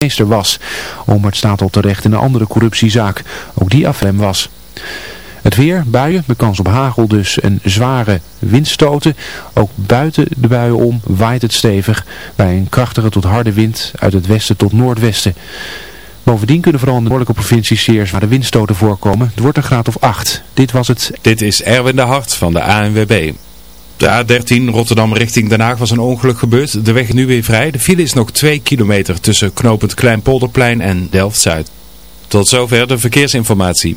minister was. Omert staat al terecht in een andere corruptiezaak. Ook die af hem was. Het weer, buien, met kans op hagel dus en zware windstoten. Ook buiten de buien om waait het stevig bij een krachtige tot harde wind uit het westen tot noordwesten. Bovendien kunnen vooral in de noordelijke provincies zeer zware windstoten voorkomen. Het wordt een graad of 8. Dit was het. Dit is Erwin de Hart van de ANWB. De A13 Rotterdam richting Den Haag was een ongeluk gebeurd. De weg nu weer vrij. De file is nog 2 kilometer tussen knooppunt Kleinpolderplein en Delft-Zuid. Tot zover de verkeersinformatie.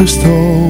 gestolen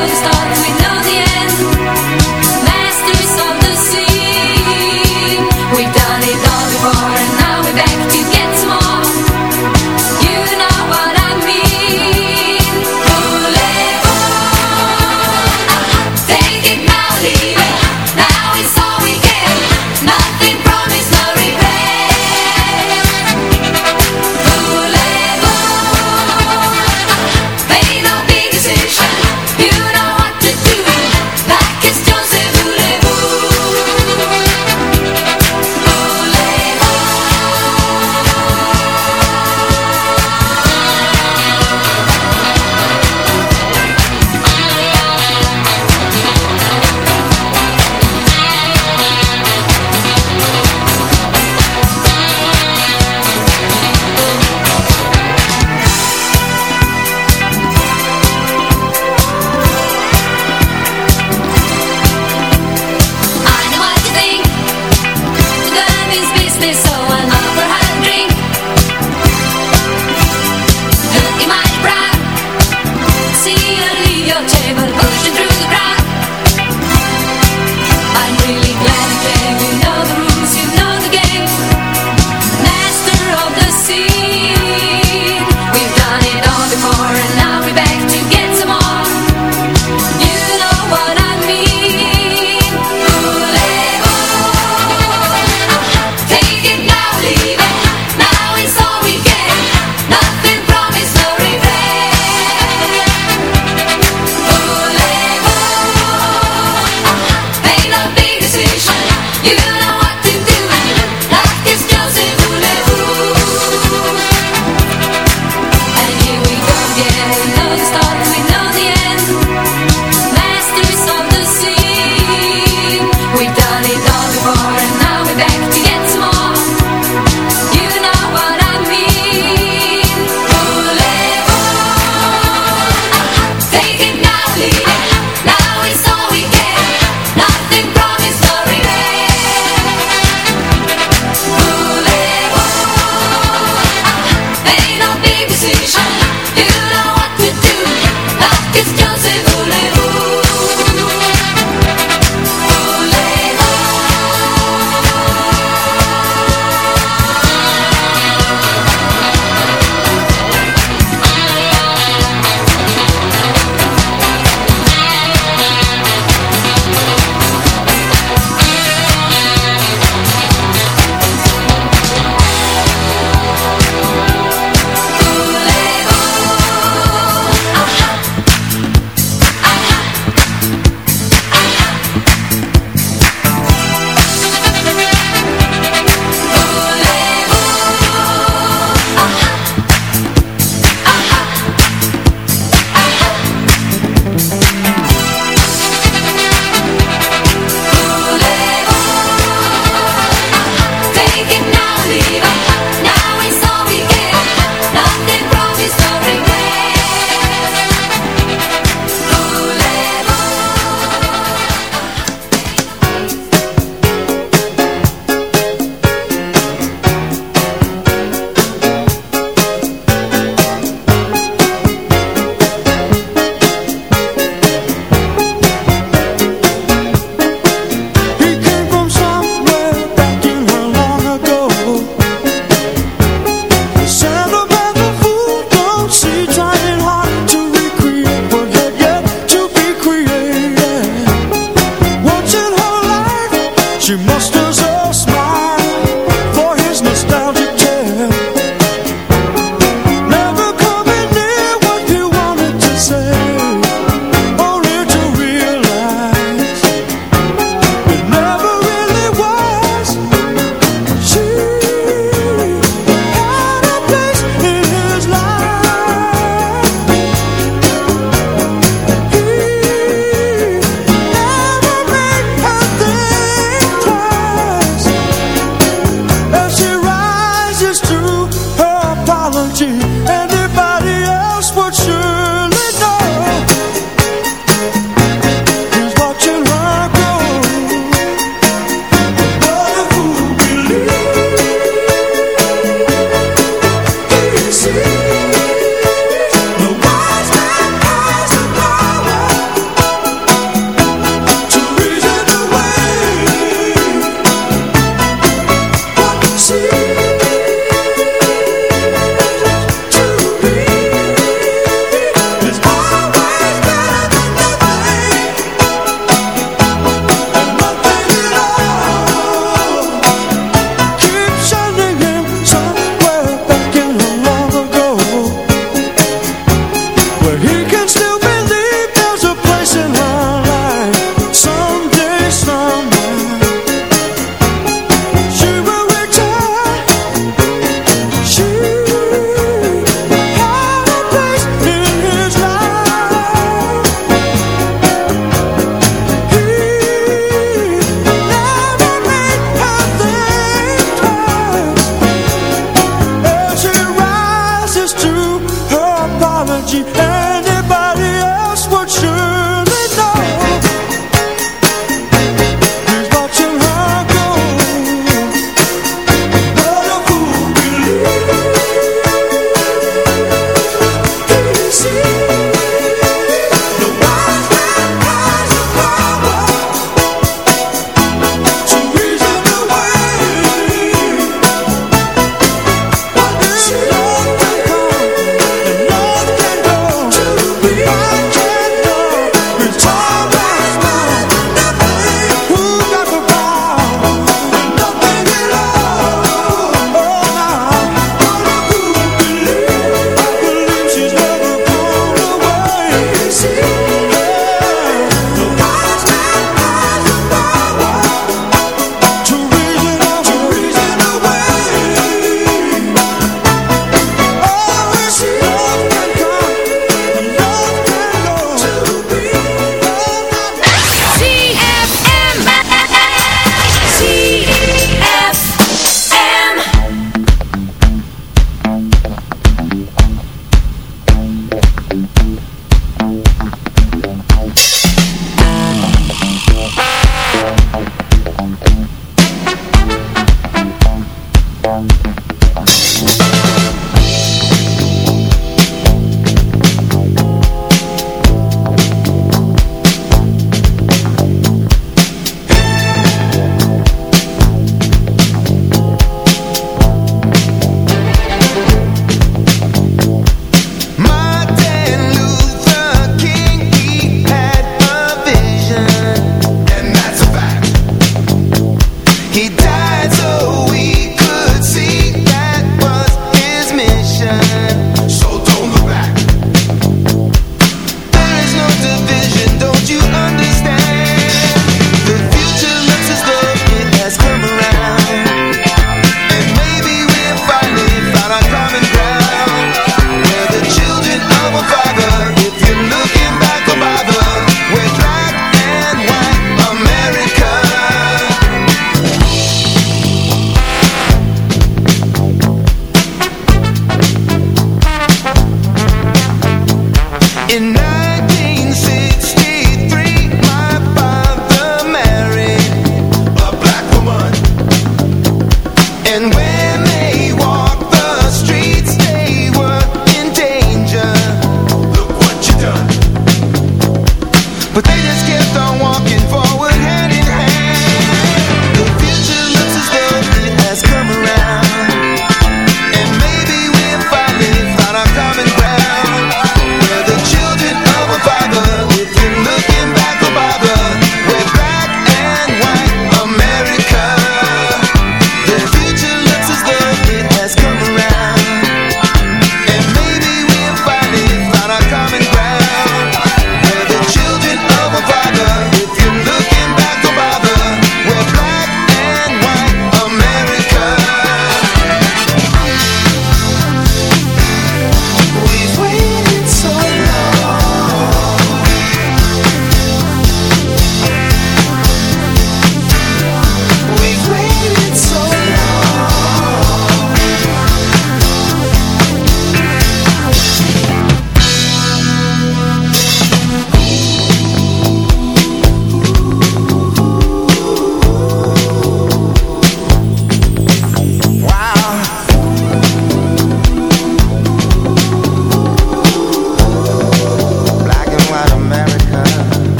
doesn't start with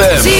ZFM.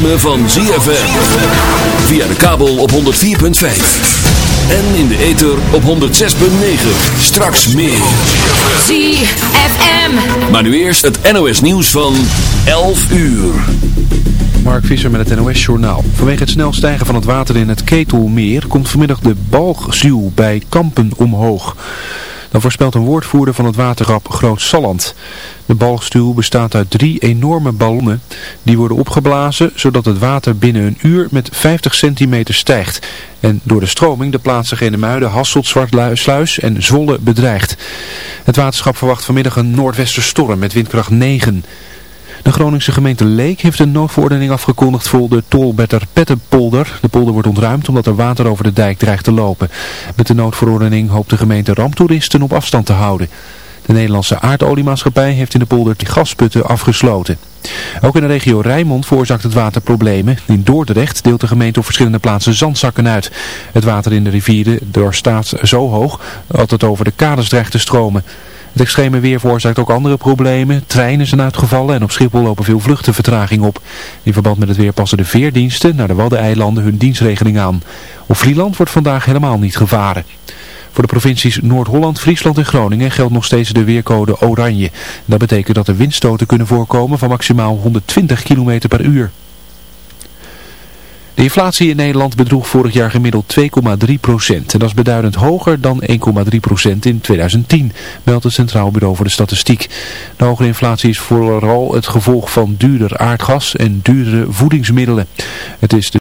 ritme van ZFM. Via de kabel op 104.5. En in de ether op 106.9. Straks meer. ZFM. Maar nu eerst het NOS nieuws van 11 uur. Mark Visser met het NOS Journaal. Vanwege het snel stijgen van het water in het Ketelmeer komt vanmiddag de balgzuil bij Kampen omhoog. Dan voorspelt een woordvoerder van het waterrap Groot Salland. De balgstuw bestaat uit drie enorme ballonnen. Die worden opgeblazen zodat het water binnen een uur met 50 centimeter stijgt. En door de stroming de plaatselijke Muiden, Hasselt, Zwartsluis en Zwolle bedreigt. Het waterschap verwacht vanmiddag een noordwesterstorm met windkracht 9. De Groningse gemeente Leek heeft een noodverordening afgekondigd voor de Tolbetter Pettenpolder. De polder wordt ontruimd omdat er water over de dijk dreigt te lopen. Met de noodverordening hoopt de gemeente ramptoeristen op afstand te houden. De Nederlandse aardoliemaatschappij heeft in de polder de gasputten afgesloten. Ook in de regio Rijnmond veroorzaakt het water problemen. In Dordrecht deelt de gemeente op verschillende plaatsen zandzakken uit. Het water in de rivieren doorstaat zo hoog dat het over de kades dreigt te stromen. Het extreme weer veroorzaakt ook andere problemen. Treinen zijn uitgevallen en op Schiphol lopen veel vluchtenvertraging op. In verband met het weer passen de veerdiensten naar de Waddeneilanden hun dienstregeling aan. Op Vlieland wordt vandaag helemaal niet gevaren. Voor de provincies Noord-Holland, Friesland en Groningen geldt nog steeds de weercode oranje. Dat betekent dat er windstoten kunnen voorkomen van maximaal 120 km per uur. De inflatie in Nederland bedroeg vorig jaar gemiddeld 2,3 procent. En dat is beduidend hoger dan 1,3 procent in 2010, meldt het Centraal Bureau voor de Statistiek. De hogere inflatie is vooral het gevolg van duurder aardgas en duurdere voedingsmiddelen. Het is de